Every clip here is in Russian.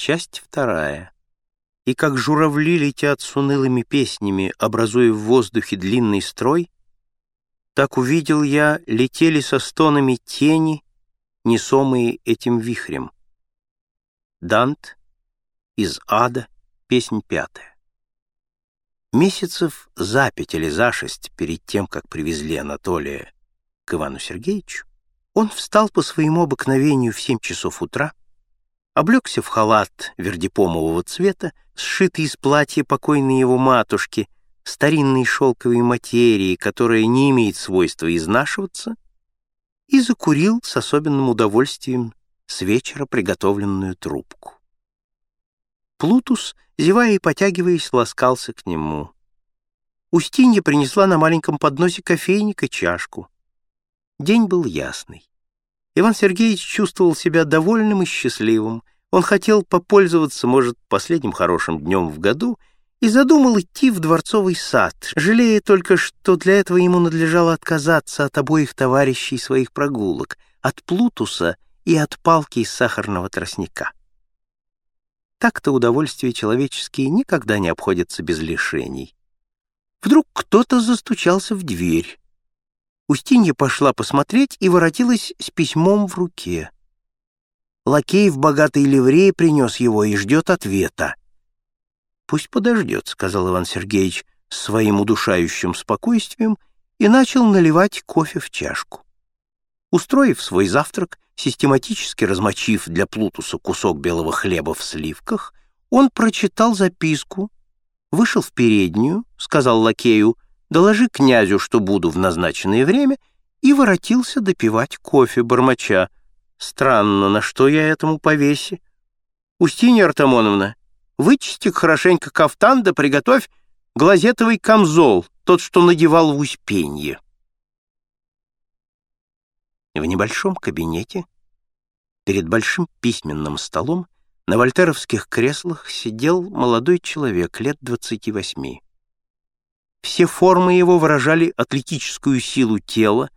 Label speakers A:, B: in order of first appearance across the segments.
A: Часть вторая. И как журавли летят с унылыми песнями, образуя в воздухе длинный строй, так увидел я, летели со стонами тени, несомые этим вихрем. Дант из ада, песнь пятая. Месяцев за пять или за шесть перед тем, как привезли Анатолия к Ивану Сергеевичу, он встал по своему обыкновению в семь часов утра, облегся в халат вердипомового цвета, сшитый из платья покойной его матушки, старинной шелковой материи, которая не имеет свойства изнашиваться, и закурил с особенным удовольствием с вечера приготовленную трубку. Плутус, зевая и потягиваясь, ласкался к нему. Устинья принесла на маленьком подносе кофейник и чашку. День был ясный. Иван Сергеевич чувствовал себя довольным и счастливым. Он хотел попользоваться, может, последним хорошим днем в году и задумал идти в дворцовый сад, жалея только, что для этого ему надлежало отказаться от обоих товарищей своих прогулок, от Плутуса и от палки из сахарного тростника. Так-то удовольствия человеческие никогда не обходятся без лишений. Вдруг кто-то застучался в дверь. Устинья пошла посмотреть и воротилась с письмом в руке. Лакей в богатой ливрее принес его и ждет ответа. «Пусть подождет», — сказал Иван Сергеевич своим удушающим спокойствием и начал наливать кофе в чашку. Устроив свой завтрак, систематически размочив для Плутуса кусок белого хлеба в сливках, он прочитал записку, вышел в переднюю, сказал лакею — доложи князю, что буду в назначенное время, и воротился допивать кофе бормоча. Странно, на что я этому повеси? Устинья Артамоновна, вычисти хорошенько кафтан да приготовь глазетовый камзол, тот, что надевал в Успенье. В небольшом кабинете, перед большим письменным столом, на вольтеровских креслах сидел молодой человек лет двадцати восьми. Все формы его выражали атлетическую силу тела,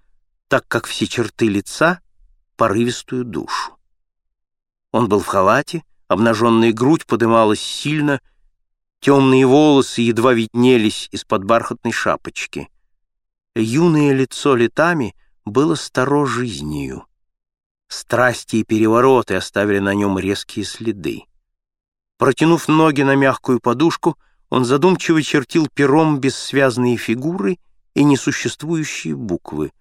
A: так как все черты лица — порывистую душу. Он был в халате, обнаженная грудь подымалась сильно, темные волосы едва виднелись из-под бархатной шапочки. Юное лицо летами было старо жизнью. Страсти и перевороты оставили на нем резкие следы. Протянув ноги на мягкую подушку — он задумчиво чертил пером бессвязные фигуры и несуществующие буквы.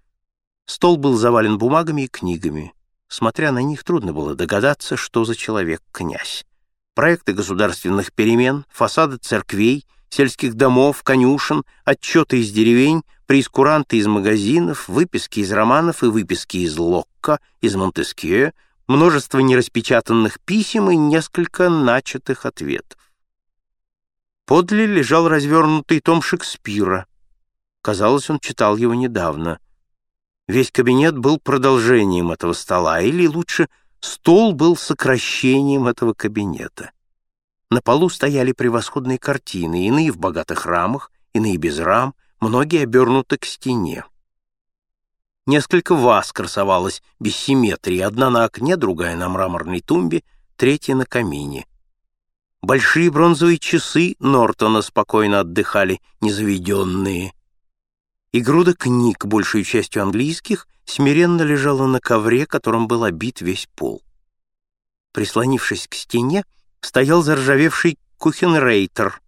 A: Стол был завален бумагами и книгами. Смотря на них, трудно было догадаться, что за человек князь. Проекты государственных перемен, фасады церквей, сельских домов, конюшен, отчеты из деревень, прескуранты из магазинов, выписки из романов и выписки из Локка, из Монтескье, множество нераспечатанных писем и несколько начатых ответов. Подле лежал развернутый том Шекспира. Казалось, он читал его недавно. Весь кабинет был продолжением этого стола, или лучше, стол был сокращением этого кабинета. На полу стояли превосходные картины, иные в богатых рамах, иные без рам, многие обернуты к стене. Несколько ваз красовалось без симметрии, одна на окне, другая на мраморной тумбе, третья на камине. Большие бронзовые часы Нортона спокойно отдыхали, незаведенные. И груда книг, большей частью английских, смиренно лежала на ковре, которым был обит весь пол. Прислонившись к стене, стоял заржавевший кухенрейтер.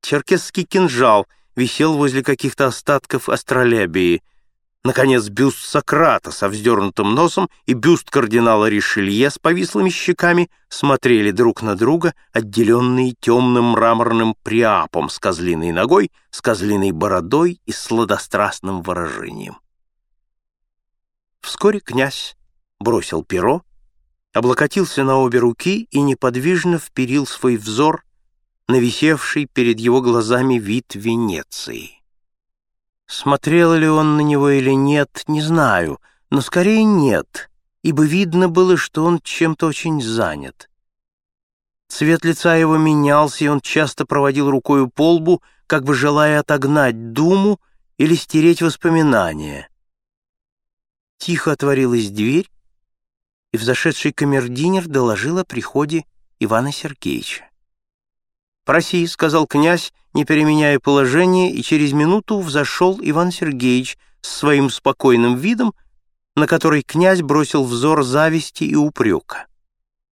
A: Черкесский кинжал висел возле каких-то остатков астролябии — Наконец, бюст Сократа со вздернутым носом и бюст кардинала Ришелье с повислыми щеками смотрели друг на друга, отделенные темным мраморным приапом с козлиной ногой, с козлиной бородой и сладострастным выражением. Вскоре князь бросил перо, облокотился на обе руки и неподвижно вперил свой взор на висевший перед его глазами вид Венеции. Смотрел ли он на него или нет, не знаю, но скорее нет, ибо видно было, что он чем-то очень занят. Цвет лица его менялся, и он часто проводил рукою по лбу, как бы желая отогнать думу или стереть воспоминания. Тихо отворилась дверь, и взошедший камердинер доложил о приходе Ивана Сергеевича. «Проси», — сказал князь, не переменяя положение, и через минуту взошел Иван Сергеевич с своим спокойным видом, на который князь бросил взор зависти и упрека.